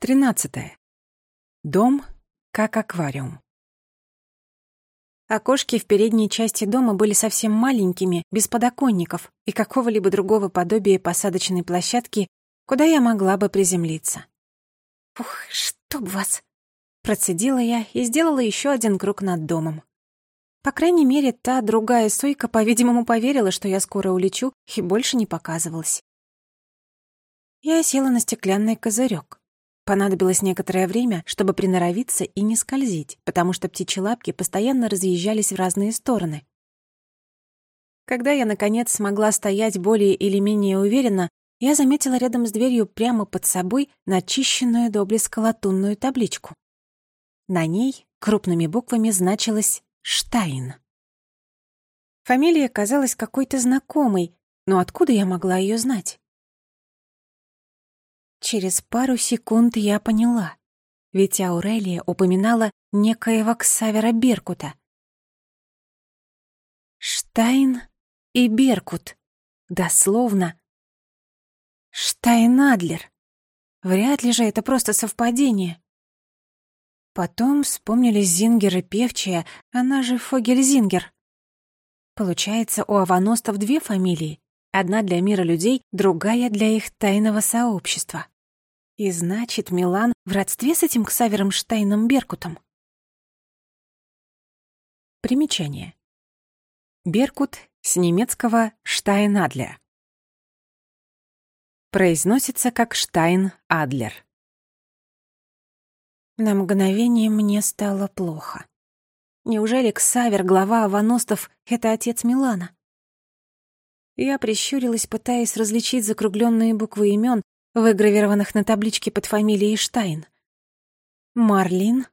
Тринадцатое. Дом как аквариум. Окошки в передней части дома были совсем маленькими, без подоконников и какого-либо другого подобия посадочной площадки, куда я могла бы приземлиться. «Ух, чтоб вас!» Процедила я и сделала еще один круг над домом. По крайней мере, та другая сойка, по-видимому, поверила, что я скоро улечу, и больше не показывалась. Я села на стеклянный козырек. Понадобилось некоторое время, чтобы приноровиться и не скользить, потому что птичьи лапки постоянно разъезжались в разные стороны. Когда я, наконец, смогла стоять более или менее уверенно, я заметила рядом с дверью прямо под собой начищенную до блеска латунную табличку. На ней крупными буквами значилось «Штайн». Фамилия казалась какой-то знакомой, но откуда я могла ее знать? Через пару секунд я поняла, ведь Аурелия упоминала некоего Ксавера Беркута. Штайн и Беркут. Дословно. Штайнадлер. Вряд ли же это просто совпадение. Потом вспомнились Зингер и Певчая, она же Фогель-Зингер. Получается, у аваностов две фамилии. Одна для мира людей, другая для их тайного сообщества. И значит, Милан в родстве с этим Ксавером Штайном Беркутом. Примечание. Беркут с немецкого Штайн-Адлер. Произносится как Штайн-Адлер. На мгновение мне стало плохо. Неужели Ксавер, глава Аваностов, это отец Милана? Я прищурилась, пытаясь различить закругленные буквы имен, выгравированных на табличке под фамилией Штайн. Марлин,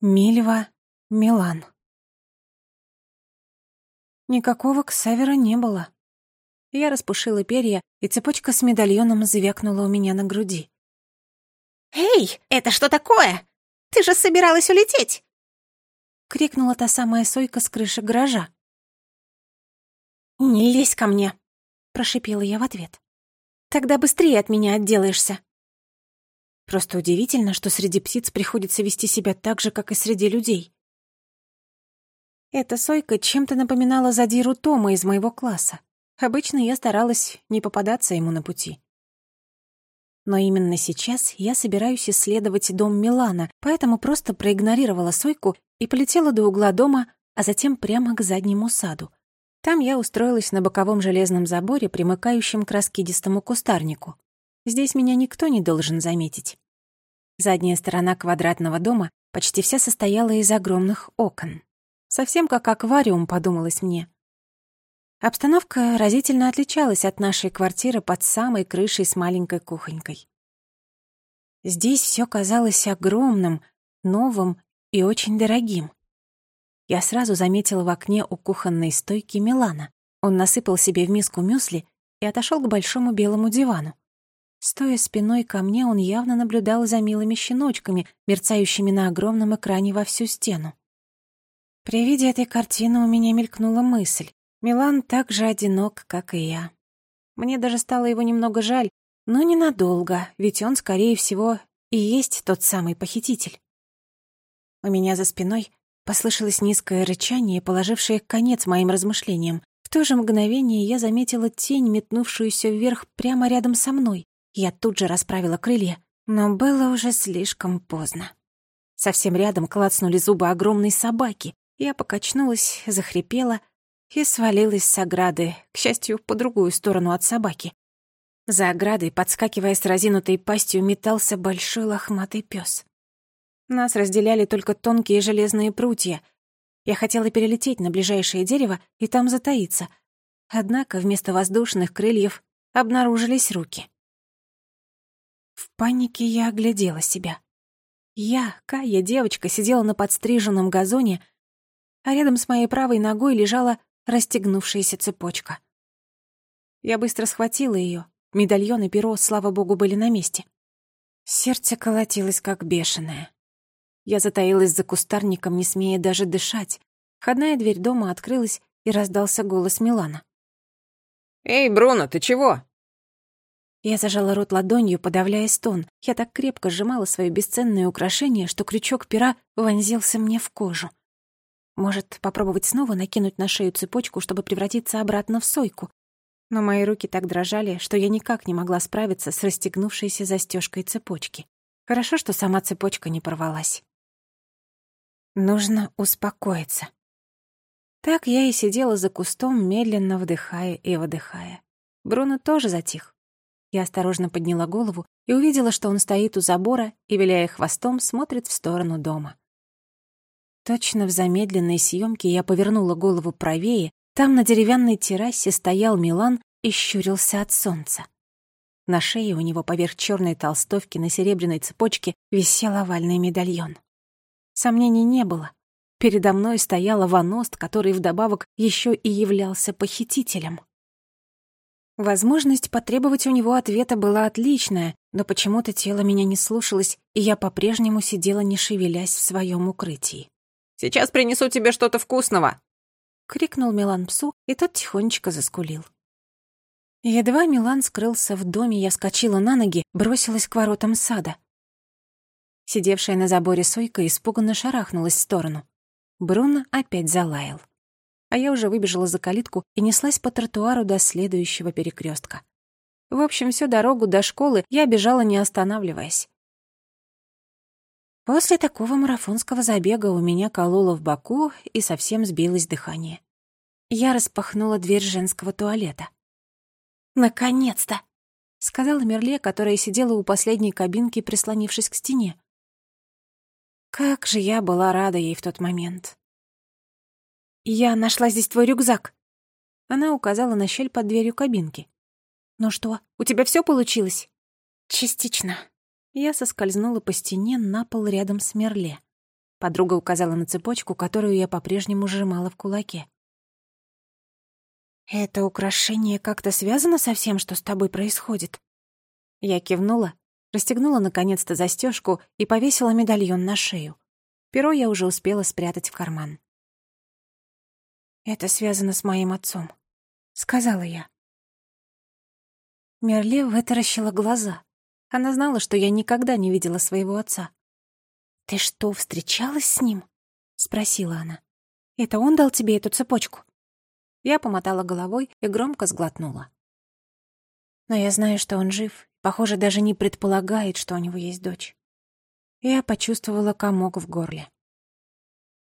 Мильва, Милан. Никакого Ксавера не было. Я распушила перья, и цепочка с медальоном звякнула у меня на груди. «Эй, это что такое? Ты же собиралась улететь!» — крикнула та самая сойка с крыши гаража. «Не лезь ко мне!» Прошипела я в ответ. «Тогда быстрее от меня отделаешься». Просто удивительно, что среди птиц приходится вести себя так же, как и среди людей. Эта сойка чем-то напоминала задиру Тома из моего класса. Обычно я старалась не попадаться ему на пути. Но именно сейчас я собираюсь исследовать дом Милана, поэтому просто проигнорировала сойку и полетела до угла дома, а затем прямо к заднему саду. Там я устроилась на боковом железном заборе, примыкающем к раскидистому кустарнику. Здесь меня никто не должен заметить. Задняя сторона квадратного дома почти вся состояла из огромных окон. Совсем как аквариум, подумалось мне. Обстановка разительно отличалась от нашей квартиры под самой крышей с маленькой кухонькой. Здесь все казалось огромным, новым и очень дорогим. Я сразу заметила в окне у кухонной стойки Милана. Он насыпал себе в миску мюсли и отошел к большому белому дивану. Стоя спиной ко мне, он явно наблюдал за милыми щеночками, мерцающими на огромном экране во всю стену. При виде этой картины у меня мелькнула мысль. Милан так же одинок, как и я. Мне даже стало его немного жаль, но ненадолго, ведь он, скорее всего, и есть тот самый похититель. У меня за спиной Послышалось низкое рычание, положившее конец моим размышлениям. В то же мгновение я заметила тень, метнувшуюся вверх прямо рядом со мной. Я тут же расправила крылья, но было уже слишком поздно. Совсем рядом клацнули зубы огромной собаки. Я покачнулась, захрипела и свалилась с ограды, к счастью, по другую сторону от собаки. За оградой, подскакивая с разинутой пастью, метался большой лохматый пес. Нас разделяли только тонкие железные прутья. Я хотела перелететь на ближайшее дерево и там затаиться. Однако вместо воздушных крыльев обнаружились руки. В панике я оглядела себя. Я, Кая, девочка, сидела на подстриженном газоне, а рядом с моей правой ногой лежала расстегнувшаяся цепочка. Я быстро схватила ее. Медальон и перо, слава богу, были на месте. Сердце колотилось, как бешеное. Я затаилась за кустарником, не смея даже дышать. Входная дверь дома открылась, и раздался голос Милана. «Эй, Бруно, ты чего?» Я зажала рот ладонью, подавляя стон. Я так крепко сжимала свое бесценное украшение, что крючок пера вонзился мне в кожу. Может, попробовать снова накинуть на шею цепочку, чтобы превратиться обратно в сойку? Но мои руки так дрожали, что я никак не могла справиться с расстегнувшейся застежкой цепочки. Хорошо, что сама цепочка не порвалась. Нужно успокоиться. Так я и сидела за кустом, медленно вдыхая и выдыхая. Бруно тоже затих. Я осторожно подняла голову и увидела, что он стоит у забора и, виляя хвостом, смотрит в сторону дома. Точно в замедленной съемке я повернула голову правее, там на деревянной террасе стоял Милан и щурился от солнца. На шее у него поверх черной толстовки на серебряной цепочке висел овальный медальон. Сомнений не было. Передо мной стояла Ваност, который вдобавок еще и являлся похитителем. Возможность потребовать у него ответа была отличная, но почему-то тело меня не слушалось, и я по-прежнему сидела, не шевелясь в своем укрытии. «Сейчас принесу тебе что-то вкусного!» — крикнул Милан псу, и тот тихонечко заскулил. Едва Милан скрылся в доме, я вскочила на ноги, бросилась к воротам сада. Сидевшая на заборе Сойка испуганно шарахнулась в сторону. Бруно опять залаял. А я уже выбежала за калитку и неслась по тротуару до следующего перекрестка. В общем, всю дорогу до школы я бежала, не останавливаясь. После такого марафонского забега у меня кололо в боку и совсем сбилось дыхание. Я распахнула дверь женского туалета. «Наконец-то!» — сказала Мерле, которая сидела у последней кабинки, прислонившись к стене. Как же я была рада ей в тот момент. «Я нашла здесь твой рюкзак». Она указала на щель под дверью кабинки. «Ну что, у тебя все получилось?» «Частично». Я соскользнула по стене на пол рядом с Мерле. Подруга указала на цепочку, которую я по-прежнему сжимала в кулаке. «Это украшение как-то связано со всем, что с тобой происходит?» Я кивнула, расстегнула наконец-то застежку и повесила медальон на шею. Перо я уже успела спрятать в карман. «Это связано с моим отцом», — сказала я. Мерле вытаращила глаза. Она знала, что я никогда не видела своего отца. «Ты что, встречалась с ним?» — спросила она. «Это он дал тебе эту цепочку?» Я помотала головой и громко сглотнула. Но я знаю, что он жив, похоже, даже не предполагает, что у него есть дочь. Я почувствовала комок в горле.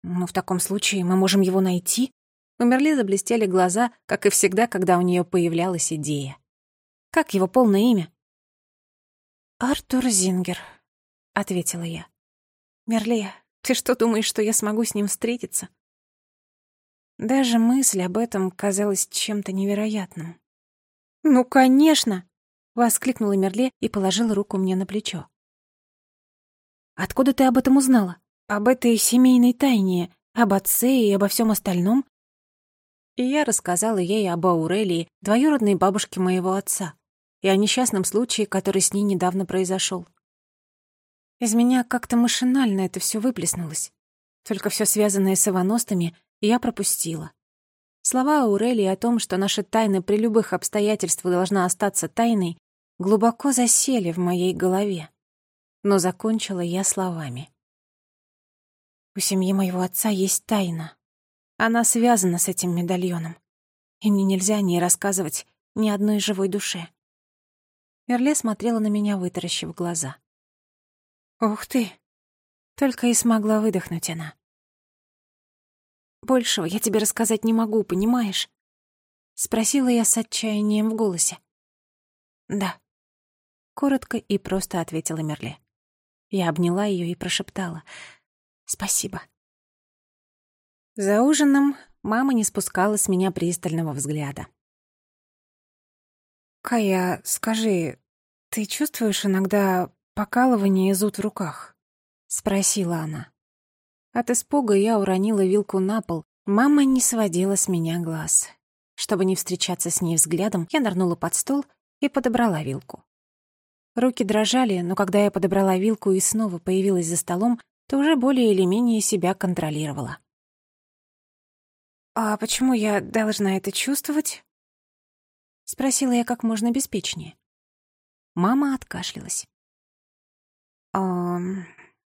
«Ну, в таком случае мы можем его найти?» У Мерли заблестели глаза, как и всегда, когда у нее появлялась идея. «Как его полное имя?» «Артур Зингер», — ответила я. «Мерли, ты что думаешь, что я смогу с ним встретиться?» Даже мысль об этом казалась чем-то невероятным. «Ну, конечно!» — воскликнула Мерле и положила руку мне на плечо. «Откуда ты об этом узнала? Об этой семейной тайне, об отце и обо всем остальном?» И я рассказала ей об Аурелии, двоюродной бабушке моего отца, и о несчастном случае, который с ней недавно произошел. Из меня как-то машинально это все выплеснулось. Только все связанное с иваностами я пропустила. Слова Аурелии о том, что наша тайна при любых обстоятельствах должна остаться тайной, глубоко засели в моей голове. Но закончила я словами. У семьи моего отца есть тайна. Она связана с этим медальоном. И мне нельзя ни рассказывать ни одной живой душе. Мерле смотрела на меня, вытаращив глаза. «Ух ты!» Только и смогла выдохнуть она. Большего я тебе рассказать не могу, понимаешь?» Спросила я с отчаянием в голосе. «Да», — коротко и просто ответила Мерле. Я обняла ее и прошептала «Спасибо». За ужином мама не спускала с меня пристального взгляда. «Кая, скажи, ты чувствуешь иногда покалывание и зуд в руках?» — спросила она. От испуга я уронила вилку на пол. Мама не сводила с меня глаз. Чтобы не встречаться с ней взглядом, я нырнула под стол и подобрала вилку. Руки дрожали, но когда я подобрала вилку и снова появилась за столом, то уже более или менее себя контролировала. «А почему я должна это чувствовать?» — спросила я как можно беспечнее. Мама откашлялась. «А,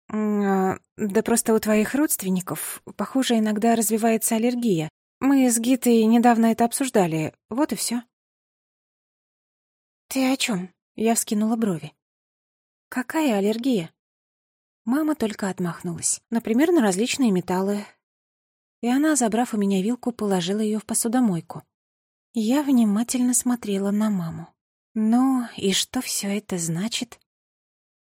да просто у твоих родственников, похоже, иногда развивается аллергия. Мы с Гитой недавно это обсуждали, вот и все. «Ты о чем? Я вскинула брови. «Какая аллергия?» Мама только отмахнулась. Например, на различные металлы. И она, забрав у меня вилку, положила ее в посудомойку. Я внимательно смотрела на маму. «Ну, и что все это значит?»